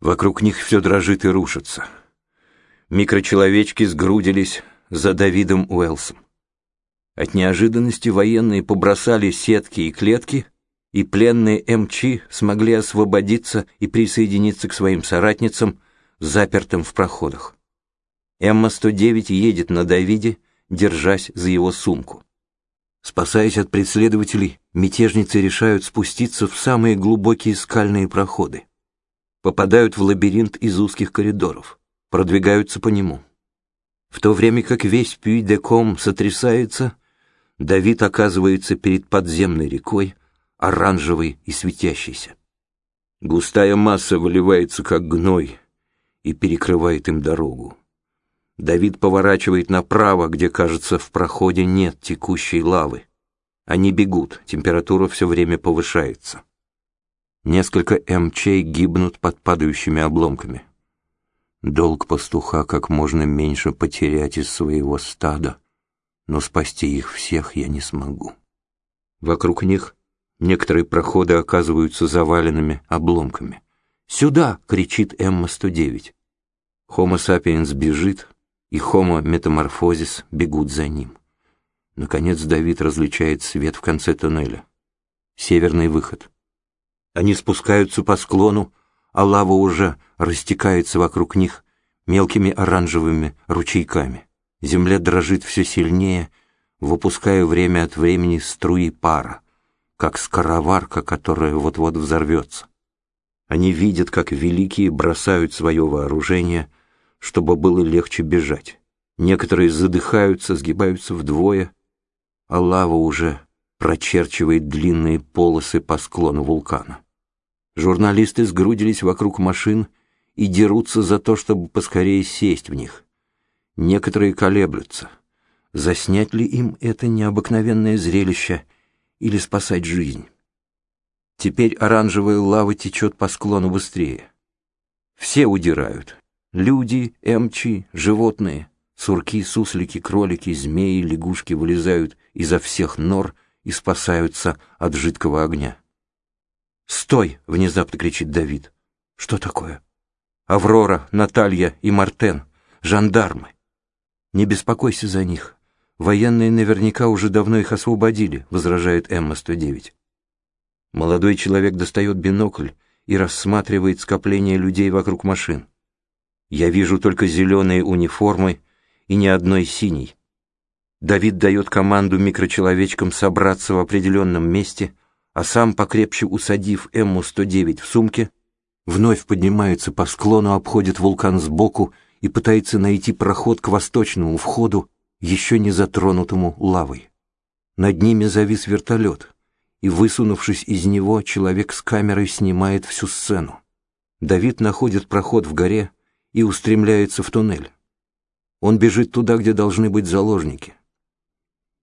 Вокруг них все дрожит и рушится. Микрочеловечки сгрудились за Давидом Уэлсом. От неожиданности военные побросали сетки и клетки, и пленные МЧ смогли освободиться и присоединиться к своим соратницам, запертым в проходах. М-109 едет на Давиде, держась за его сумку. Спасаясь от преследователей, мятежницы решают спуститься в самые глубокие скальные проходы. Попадают в лабиринт из узких коридоров, продвигаются по нему. В то время как весь Пюй-де-Ком сотрясается, Давид оказывается перед подземной рекой, оранжевой и светящейся. Густая масса выливается, как гной, и перекрывает им дорогу. Давид поворачивает направо, где, кажется, в проходе нет текущей лавы. Они бегут, температура все время повышается. Несколько МЧ гибнут под падающими обломками. Долг пастуха как можно меньше потерять из своего стада, но спасти их всех я не смогу. Вокруг них некоторые проходы оказываются заваленными обломками. «Сюда!» — кричит М-109. Homo sapiens бежит, и Homo метаморфозис бегут за ним. Наконец Давид различает свет в конце туннеля. Северный выход. Они спускаются по склону, а лава уже растекается вокруг них мелкими оранжевыми ручейками. Земля дрожит все сильнее, выпуская время от времени струи пара, как скороварка, которая вот-вот взорвется. Они видят, как великие бросают свое вооружение — чтобы было легче бежать. Некоторые задыхаются, сгибаются вдвое, а лава уже прочерчивает длинные полосы по склону вулкана. Журналисты сгрудились вокруг машин и дерутся за то, чтобы поскорее сесть в них. Некоторые колеблются. Заснять ли им это необыкновенное зрелище или спасать жизнь? Теперь оранжевая лава течет по склону быстрее. Все удирают, Люди, эмчи, животные, сурки, суслики, кролики, змеи, лягушки вылезают изо всех нор и спасаются от жидкого огня. «Стой!» — внезапно кричит Давид. «Что такое?» «Аврора, Наталья и Мартен, жандармы!» «Не беспокойся за них. Военные наверняка уже давно их освободили», — возражает Эмма-109. Молодой человек достает бинокль и рассматривает скопление людей вокруг машин. Я вижу только зеленые униформы и ни одной синей. Давид дает команду микрочеловечкам собраться в определенном месте, а сам, покрепче усадив Эмму-109 в сумке, вновь поднимается по склону, обходит вулкан сбоку и пытается найти проход к восточному входу, еще не затронутому лавой. Над ними завис вертолет, и, высунувшись из него, человек с камерой снимает всю сцену. Давид находит проход в горе, и устремляется в туннель. Он бежит туда, где должны быть заложники.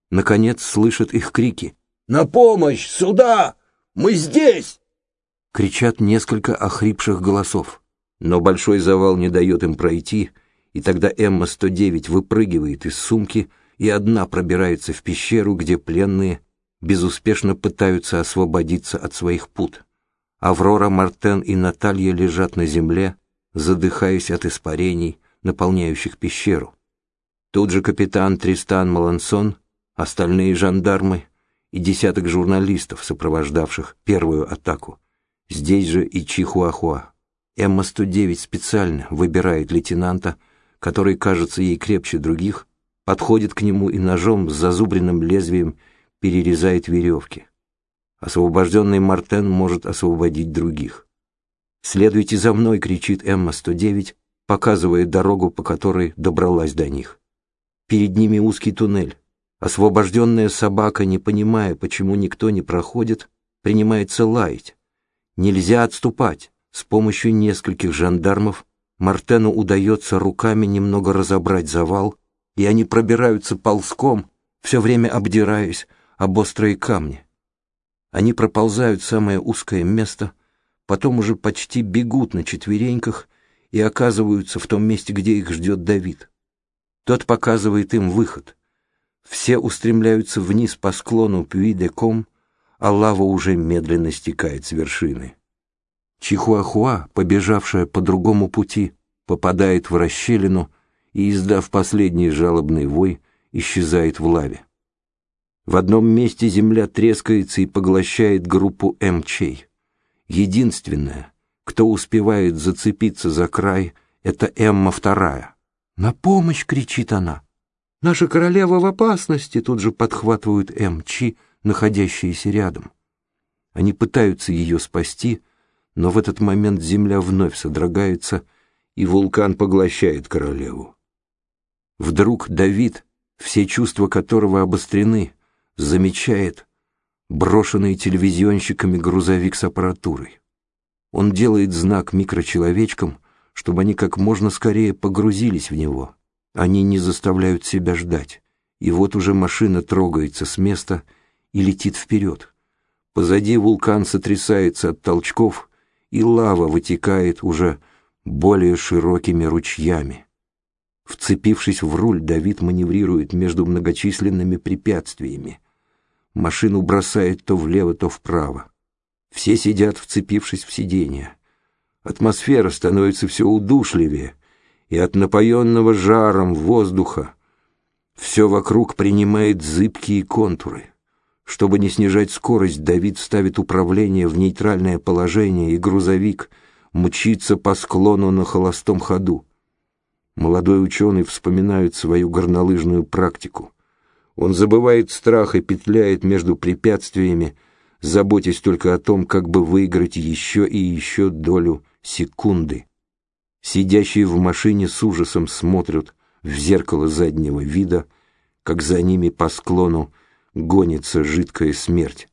Наконец слышит их крики. «На помощь! Сюда! Мы здесь!» Кричат несколько охрипших голосов. Но большой завал не дает им пройти, и тогда Эмма-109 выпрыгивает из сумки и одна пробирается в пещеру, где пленные безуспешно пытаются освободиться от своих пут. Аврора, Мартен и Наталья лежат на земле, задыхаясь от испарений, наполняющих пещеру. Тут же капитан Тристан Малансон, остальные жандармы и десяток журналистов, сопровождавших первую атаку. Здесь же и Чихуахуа. Эмма-109 специально выбирает лейтенанта, который кажется ей крепче других, подходит к нему и ножом с зазубренным лезвием перерезает веревки. Освобожденный Мартен может освободить других. «Следуйте за мной!» — кричит Эмма-109, показывая дорогу, по которой добралась до них. Перед ними узкий туннель. Освобожденная собака, не понимая, почему никто не проходит, принимается лаять. Нельзя отступать. С помощью нескольких жандармов Мартену удается руками немного разобрать завал, и они пробираются ползком, все время обдираясь об острые камни. Они проползают самое узкое место — потом уже почти бегут на четвереньках и оказываются в том месте, где их ждет Давид. Тот показывает им выход. Все устремляются вниз по склону Пюи-де-Ком, а лава уже медленно стекает с вершины. Чихуахуа, побежавшая по другому пути, попадает в расщелину и, издав последний жалобный вой, исчезает в лаве. В одном месте земля трескается и поглощает группу МЧей. Единственная, кто успевает зацепиться за край, это Эмма вторая. «На помощь!» — кричит она. «Наша королева в опасности!» — тут же подхватывают МЧ, находящиеся рядом. Они пытаются ее спасти, но в этот момент земля вновь содрогается, и вулкан поглощает королеву. Вдруг Давид, все чувства которого обострены, замечает брошенный телевизионщиками грузовик с аппаратурой. Он делает знак микрочеловечкам, чтобы они как можно скорее погрузились в него. Они не заставляют себя ждать. И вот уже машина трогается с места и летит вперед. Позади вулкан сотрясается от толчков, и лава вытекает уже более широкими ручьями. Вцепившись в руль, Давид маневрирует между многочисленными препятствиями. Машину бросает то влево, то вправо. Все сидят, вцепившись в сиденья. Атмосфера становится все удушливее, и от напоенного жаром воздуха все вокруг принимает зыбкие контуры. Чтобы не снижать скорость, Давид ставит управление в нейтральное положение, и грузовик мчится по склону на холостом ходу. Молодой ученый вспоминает свою горнолыжную практику. Он забывает страх и петляет между препятствиями, заботясь только о том, как бы выиграть еще и еще долю секунды. Сидящие в машине с ужасом смотрят в зеркало заднего вида, как за ними по склону гонится жидкая смерть.